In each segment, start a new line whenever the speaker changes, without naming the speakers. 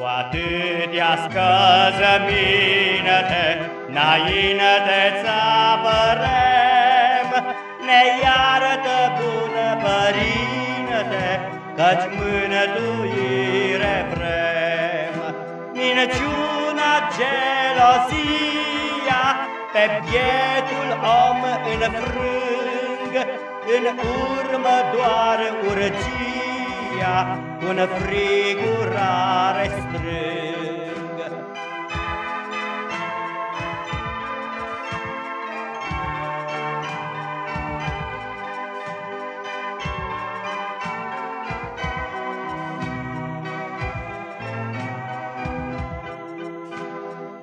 Cu atâtea scăzăminăte, înainte ți-apărem, Ne iarătă bună părinte, Căci mânătuire vrem. Minciuna, gelozia, Pe bietul om înfrâng, În urmă doar urgia, Un frigurare strâng.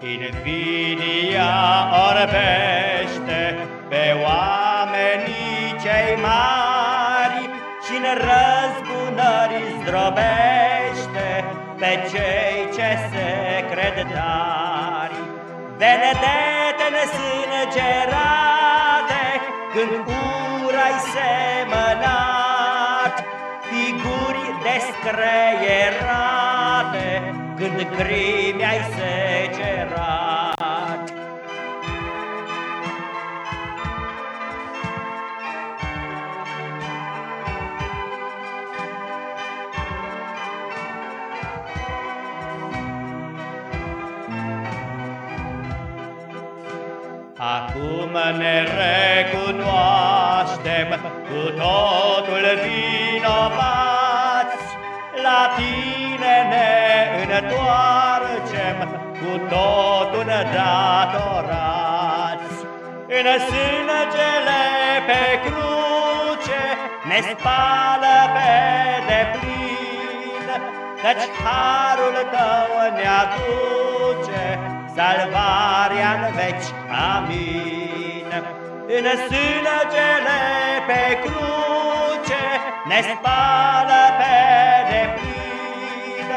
Invidia orbește pe oamenii cei mari și în răzbunări zdrobește pe cei ce se cred tari. Venedete nesângerate când ura-i semănat, figuri descreierate când crimi ai secerat. Acum ne recunoaștem cu totul vinovați, La tine ne întoarcem cu totul datorați. În sângele pe cruce ne spală pe deplin, Căci harul tău ne aduce salvarea-n veci. Amin. În sângele pe cruce ne spală pe deplin,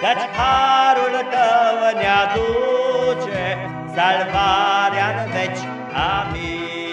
Căci harul tău ne aduce salvarea-n veci. Amin.